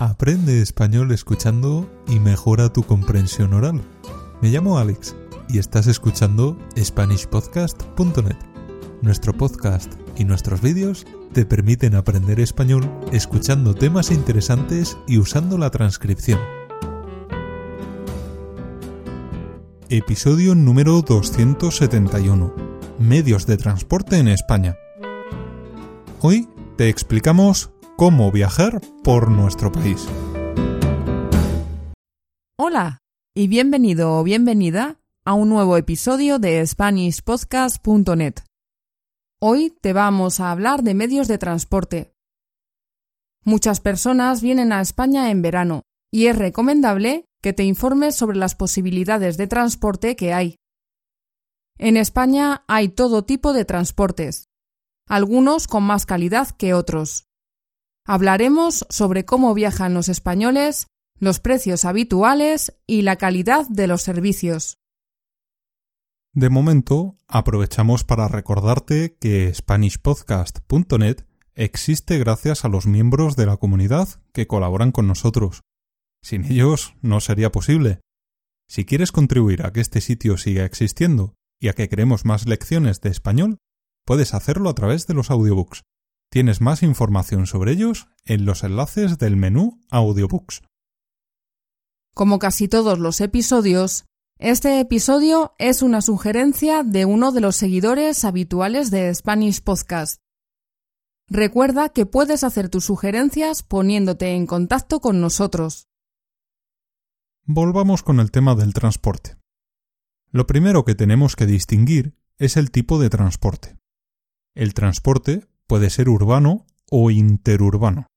Aprende español escuchando y mejora tu comprensión oral. Me llamo Alex y estás escuchando SpanishPodcast.net. Nuestro podcast y nuestros vídeos te permiten aprender español escuchando temas interesantes y usando la transcripción. Episodio número 271. Medios de transporte en España. Hoy te explicamos cómo viajar por nuestro país. Hola y bienvenido o bienvenida a un nuevo episodio de SpanishPodcast.net. Hoy te vamos a hablar de medios de transporte. Muchas personas vienen a España en verano y es recomendable que te informes sobre las posibilidades de transporte que hay. En España hay todo tipo de transportes, algunos con más calidad que otros. Hablaremos sobre cómo viajan los españoles, los precios habituales y la calidad de los servicios. De momento, aprovechamos para recordarte que SpanishPodcast.net existe gracias a los miembros de la comunidad que colaboran con nosotros. Sin ellos no sería posible. Si quieres contribuir a que este sitio siga existiendo y a que creemos más lecciones de español, puedes hacerlo a través de los audiobooks. Tienes más información sobre ellos en los enlaces del menú Audiobooks. Como casi todos los episodios, este episodio es una sugerencia de uno de los seguidores habituales de Spanish Podcast. Recuerda que puedes hacer tus sugerencias poniéndote en contacto con nosotros. Volvamos con el tema del transporte. Lo primero que tenemos que distinguir es el tipo de transporte. El transporte puede ser urbano o interurbano.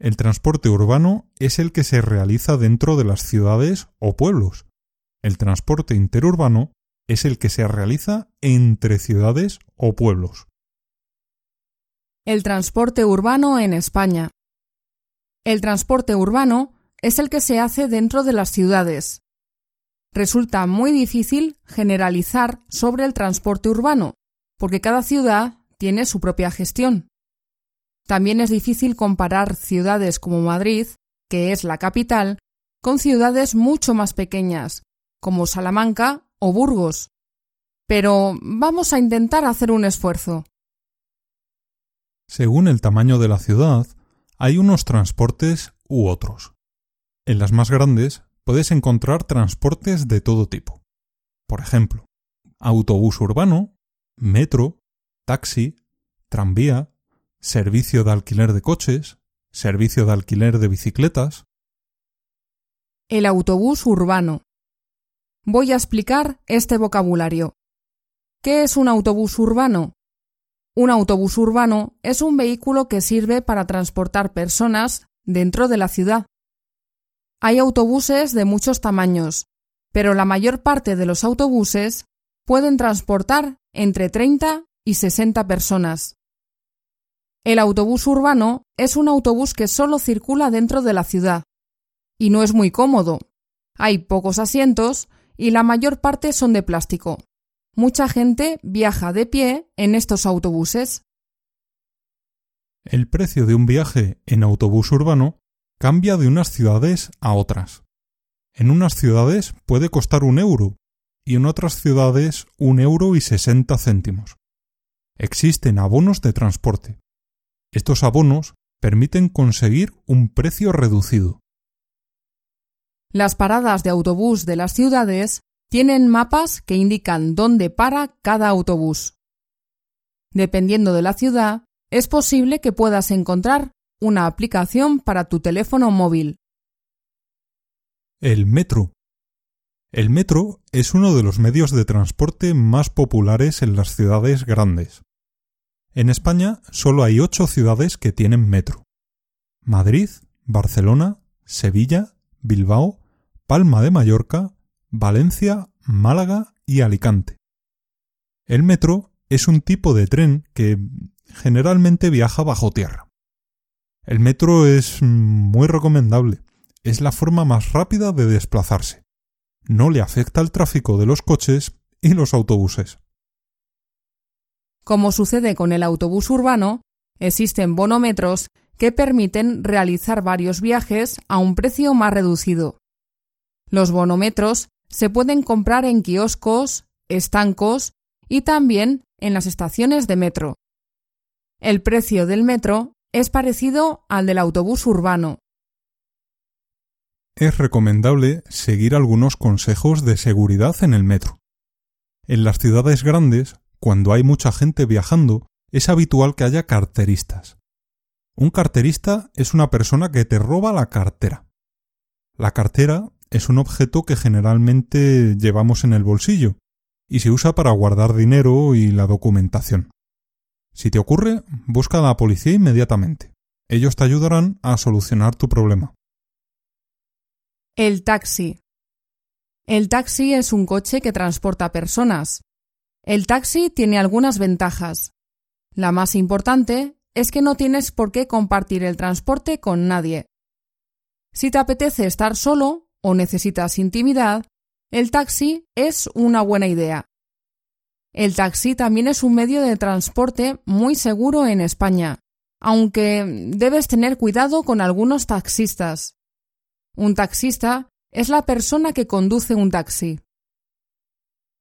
El transporte urbano es el que se realiza dentro de las ciudades o pueblos. El transporte interurbano es el que se realiza entre ciudades o pueblos. El transporte urbano en España. El transporte urbano es el que se hace dentro de las ciudades. Resulta muy difícil generalizar sobre el transporte urbano, porque cada ciudad tiene su propia gestión. También es difícil comparar ciudades como Madrid, que es la capital, con ciudades mucho más pequeñas, como Salamanca o Burgos. Pero vamos a intentar hacer un esfuerzo. Según el tamaño de la ciudad, hay unos transportes u otros. En las más grandes puedes encontrar transportes de todo tipo. Por ejemplo, autobús urbano, metro, taxi, tranvía, servicio de alquiler de coches, servicio de alquiler de bicicletas. El autobús urbano. Voy a explicar este vocabulario. ¿Qué es un autobús urbano? Un autobús urbano es un vehículo que sirve para transportar personas dentro de la ciudad. Hay autobuses de muchos tamaños, pero la mayor parte de los autobuses pueden transportar entre 30 y 60 personas. El autobús urbano es un autobús que solo circula dentro de la ciudad y no es muy cómodo. Hay pocos asientos y la mayor parte son de plástico. Mucha gente viaja de pie en estos autobuses. El precio de un viaje en autobús urbano cambia de unas ciudades a otras. En unas ciudades puede costar un euro y en otras ciudades un euro y sesenta céntimos. Existen abonos de transporte. Estos abonos permiten conseguir un precio reducido. Las paradas de autobús de las ciudades tienen mapas que indican dónde para cada autobús. Dependiendo de la ciudad, es posible que puedas encontrar una aplicación para tu teléfono móvil. El metro. El metro es uno de los medios de transporte más populares en las ciudades grandes. En España solo hay ocho ciudades que tienen metro. Madrid, Barcelona, Sevilla, Bilbao, Palma de Mallorca, Valencia, Málaga y Alicante. El metro es un tipo de tren que generalmente viaja bajo tierra. El metro es muy recomendable. Es la forma más rápida de desplazarse. No le afecta el tráfico de los coches y los autobuses. Como sucede con el autobús urbano, existen bonómetros que permiten realizar varios viajes a un precio más reducido. Los bonometros se pueden comprar en kioscos, estancos y también en las estaciones de metro. El precio del metro es parecido al del autobús urbano. Es recomendable seguir algunos consejos de seguridad en el metro. En las ciudades grandes, cuando hay mucha gente viajando, es habitual que haya carteristas. Un carterista es una persona que te roba la cartera. La cartera es un objeto que generalmente llevamos en el bolsillo y se usa para guardar dinero y la documentación. Si te ocurre, busca a la policía inmediatamente. Ellos te ayudarán a solucionar tu problema. El taxi. El taxi es un coche que transporta personas. El taxi tiene algunas ventajas. La más importante es que no tienes por qué compartir el transporte con nadie. Si te apetece estar solo o necesitas intimidad, el taxi es una buena idea. El taxi también es un medio de transporte muy seguro en España, aunque debes tener cuidado con algunos taxistas. Un taxista es la persona que conduce un taxi.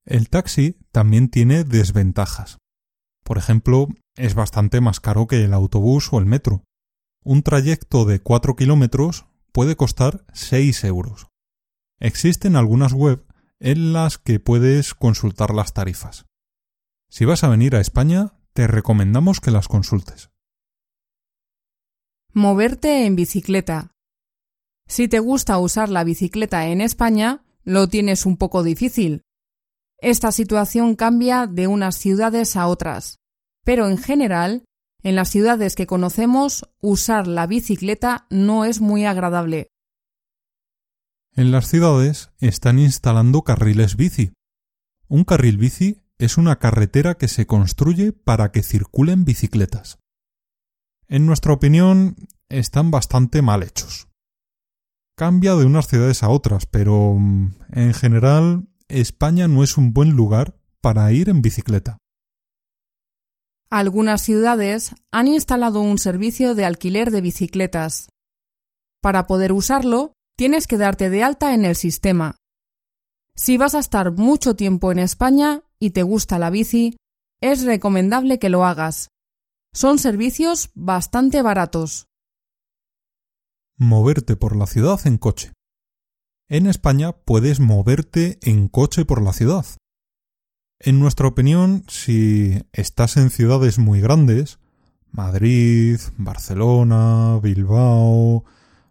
El taxi también tiene desventajas. Por ejemplo, es bastante más caro que el autobús o el metro. Un trayecto de 4 kilómetros puede costar 6 euros. Existen algunas web en las que puedes consultar las tarifas. Si vas a venir a España, te recomendamos que las consultes. Moverte en bicicleta. Si te gusta usar la bicicleta en España, lo tienes un poco difícil. Esta situación cambia de unas ciudades a otras, pero en general, en las ciudades que conocemos, usar la bicicleta no es muy agradable. En las ciudades están instalando carriles bici. Un carril bici es una carretera que se construye para que circulen bicicletas. En nuestra opinión, están bastante mal hechos. Cambia de unas ciudades a otras, pero mm, en general España no es un buen lugar para ir en bicicleta. Algunas ciudades han instalado un servicio de alquiler de bicicletas. Para poder usarlo, tienes que darte de alta en el sistema. Si vas a estar mucho tiempo en España, y te gusta la bici, es recomendable que lo hagas. Son servicios bastante baratos. Moverte por la ciudad en coche. En España puedes moverte en coche por la ciudad. En nuestra opinión, si estás en ciudades muy grandes, Madrid, Barcelona, Bilbao,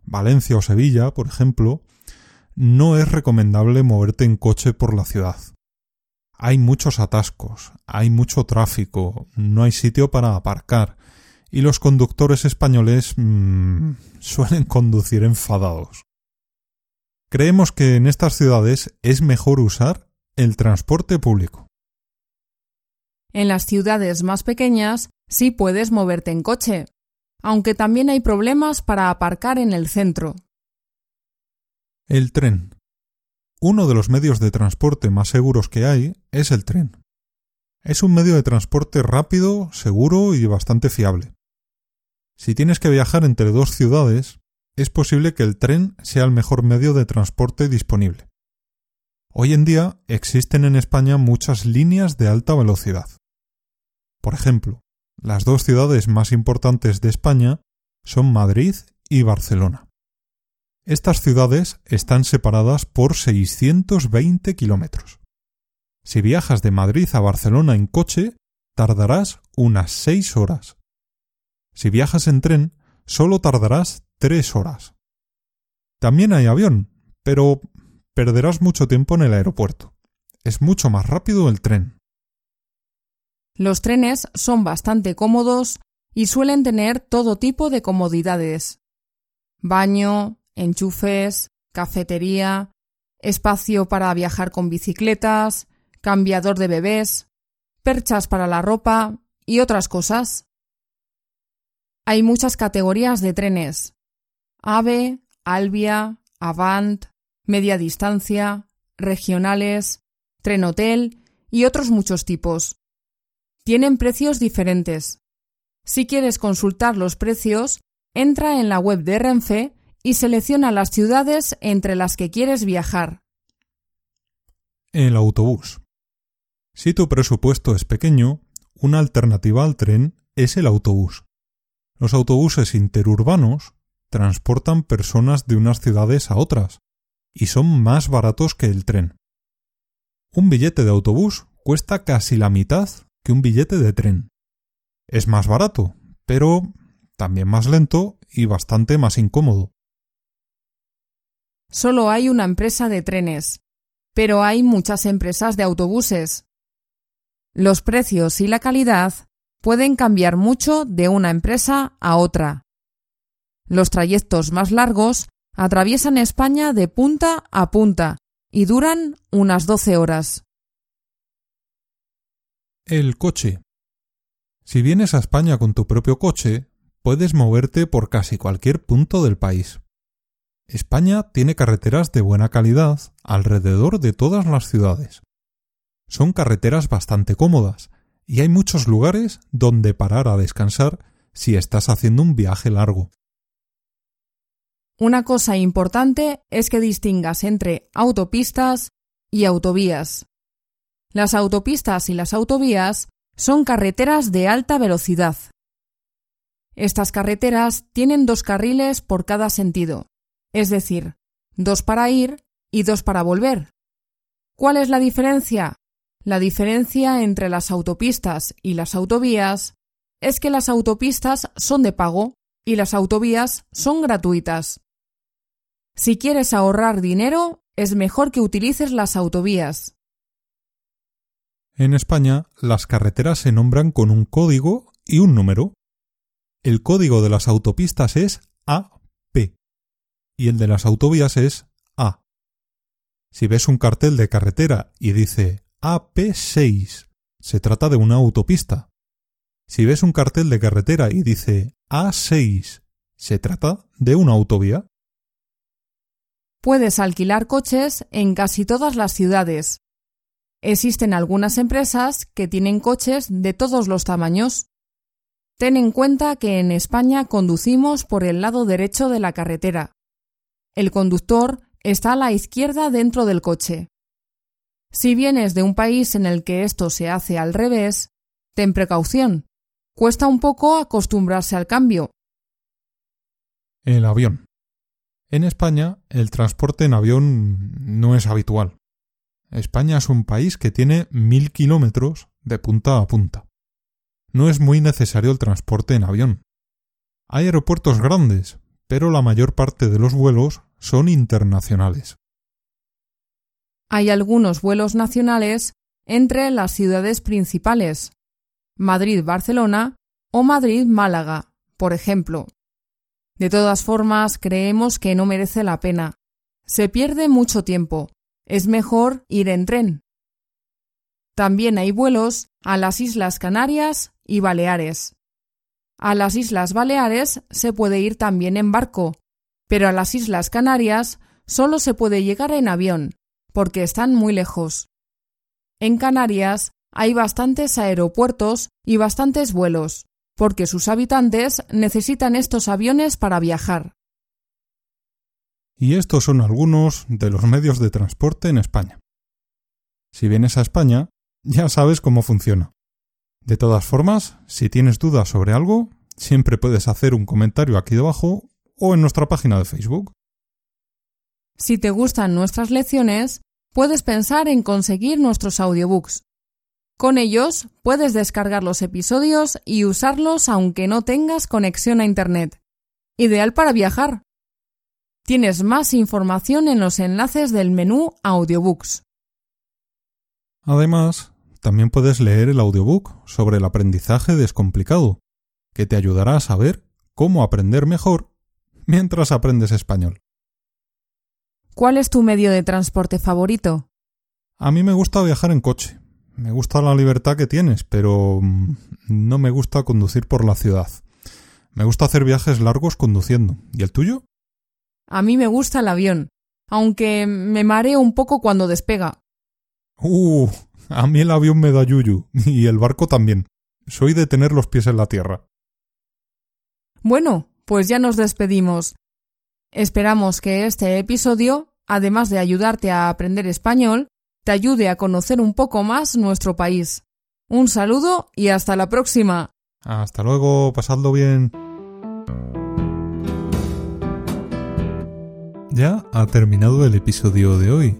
Valencia o Sevilla, por ejemplo, no es recomendable moverte en coche por la ciudad hay muchos atascos, hay mucho tráfico, no hay sitio para aparcar y los conductores españoles mmm, suelen conducir enfadados. Creemos que en estas ciudades es mejor usar el transporte público. En las ciudades más pequeñas sí puedes moverte en coche, aunque también hay problemas para aparcar en el centro. El tren. Uno de los medios de transporte más seguros que hay es el tren. Es un medio de transporte rápido, seguro y bastante fiable. Si tienes que viajar entre dos ciudades, es posible que el tren sea el mejor medio de transporte disponible. Hoy en día existen en España muchas líneas de alta velocidad. Por ejemplo, las dos ciudades más importantes de España son Madrid y Barcelona. Estas ciudades están separadas por 620 kilómetros. Si viajas de Madrid a Barcelona en coche, tardarás unas seis horas. Si viajas en tren, solo tardarás tres horas. También hay avión, pero perderás mucho tiempo en el aeropuerto. Es mucho más rápido el tren. Los trenes son bastante cómodos y suelen tener todo tipo de comodidades. Baño, enchufes, cafetería, espacio para viajar con bicicletas, cambiador de bebés, perchas para la ropa y otras cosas. Hay muchas categorías de trenes. AVE, Albia, Avant, media distancia, regionales, tren hotel y otros muchos tipos. Tienen precios diferentes. Si quieres consultar los precios, entra en la web de Renfe y selecciona las ciudades entre las que quieres viajar. El autobús. Si tu presupuesto es pequeño, una alternativa al tren es el autobús. Los autobuses interurbanos transportan personas de unas ciudades a otras y son más baratos que el tren. Un billete de autobús cuesta casi la mitad que un billete de tren. Es más barato, pero también más lento y bastante más incómodo. Solo hay una empresa de trenes, pero hay muchas empresas de autobuses. Los precios y la calidad pueden cambiar mucho de una empresa a otra. Los trayectos más largos atraviesan España de punta a punta y duran unas 12 horas. El coche. Si vienes a España con tu propio coche, puedes moverte por casi cualquier punto del país. España tiene carreteras de buena calidad alrededor de todas las ciudades. Son carreteras bastante cómodas y hay muchos lugares donde parar a descansar si estás haciendo un viaje largo. Una cosa importante es que distingas entre autopistas y autovías. Las autopistas y las autovías son carreteras de alta velocidad. Estas carreteras tienen dos carriles por cada sentido, es decir, dos para ir y dos para volver. ¿Cuál es la diferencia? La diferencia entre las autopistas y las autovías es que las autopistas son de pago y las autovías son gratuitas. Si quieres ahorrar dinero, es mejor que utilices las autovías. En España, las carreteras se nombran con un código y un número. El código de las autopistas es AP y el de las autovías es A. Si ves un cartel de carretera y dice AP6, se trata de una autopista. Si ves un cartel de carretera y dice A6, se trata de una autovía. Puedes alquilar coches en casi todas las ciudades. Existen algunas empresas que tienen coches de todos los tamaños. Ten en cuenta que en España conducimos por el lado derecho de la carretera. El conductor está a la izquierda dentro del coche. Si vienes de un país en el que esto se hace al revés, ten precaución. Cuesta un poco acostumbrarse al cambio. El avión. En España, el transporte en avión no es habitual. España es un país que tiene mil kilómetros de punta a punta. No es muy necesario el transporte en avión. Hay aeropuertos grandes, pero la mayor parte de los vuelos son internacionales. Hay algunos vuelos nacionales entre las ciudades principales, Madrid-Barcelona o Madrid-Málaga, por ejemplo. De todas formas, creemos que no merece la pena. Se pierde mucho tiempo. Es mejor ir en tren. También hay vuelos a las Islas Canarias y Baleares. A las Islas Baleares se puede ir también en barco, pero a las Islas Canarias solo se puede llegar en avión, porque están muy lejos. En Canarias hay bastantes aeropuertos y bastantes vuelos porque sus habitantes necesitan estos aviones para viajar. Y estos son algunos de los medios de transporte en España. Si vienes a España, ya sabes cómo funciona. De todas formas, si tienes dudas sobre algo, siempre puedes hacer un comentario aquí debajo o en nuestra página de Facebook. Si te gustan nuestras lecciones, puedes pensar en conseguir nuestros audiobooks. Con ellos puedes descargar los episodios y usarlos aunque no tengas conexión a Internet. Ideal para viajar. Tienes más información en los enlaces del menú Audiobooks. Además, también puedes leer el audiobook sobre el aprendizaje descomplicado, que te ayudará a saber cómo aprender mejor mientras aprendes español. ¿Cuál es tu medio de transporte favorito? A mí me gusta viajar en coche. Me gusta la libertad que tienes, pero mm, no me gusta conducir por la ciudad. Me gusta hacer viajes largos conduciendo. ¿Y el tuyo? A mí me gusta el avión, aunque me mareo un poco cuando despega. Uh, a mí el avión me da yuyu, y el barco también. Soy de tener los pies en la tierra. Bueno, pues ya nos despedimos. Esperamos que este episodio, además de ayudarte a aprender español, te ayude a conocer un poco más nuestro país. Un saludo y hasta la próxima. Hasta luego, pasadlo bien. Ya ha terminado el episodio de hoy.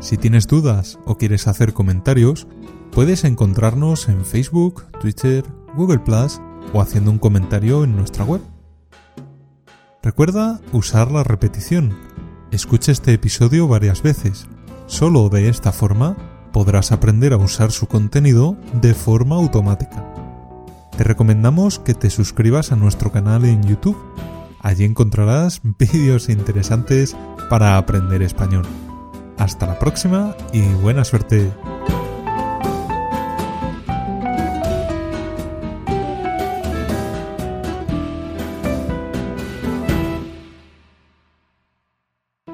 Si tienes dudas o quieres hacer comentarios, puedes encontrarnos en Facebook, Twitter, Google Plus o haciendo un comentario en nuestra web. Recuerda usar la repetición. Escucha este episodio varias veces. Solo de esta forma podrás aprender a usar su contenido de forma automática. Te recomendamos que te suscribas a nuestro canal en YouTube. Allí encontrarás vídeos interesantes para aprender español. Hasta la próxima y buena suerte.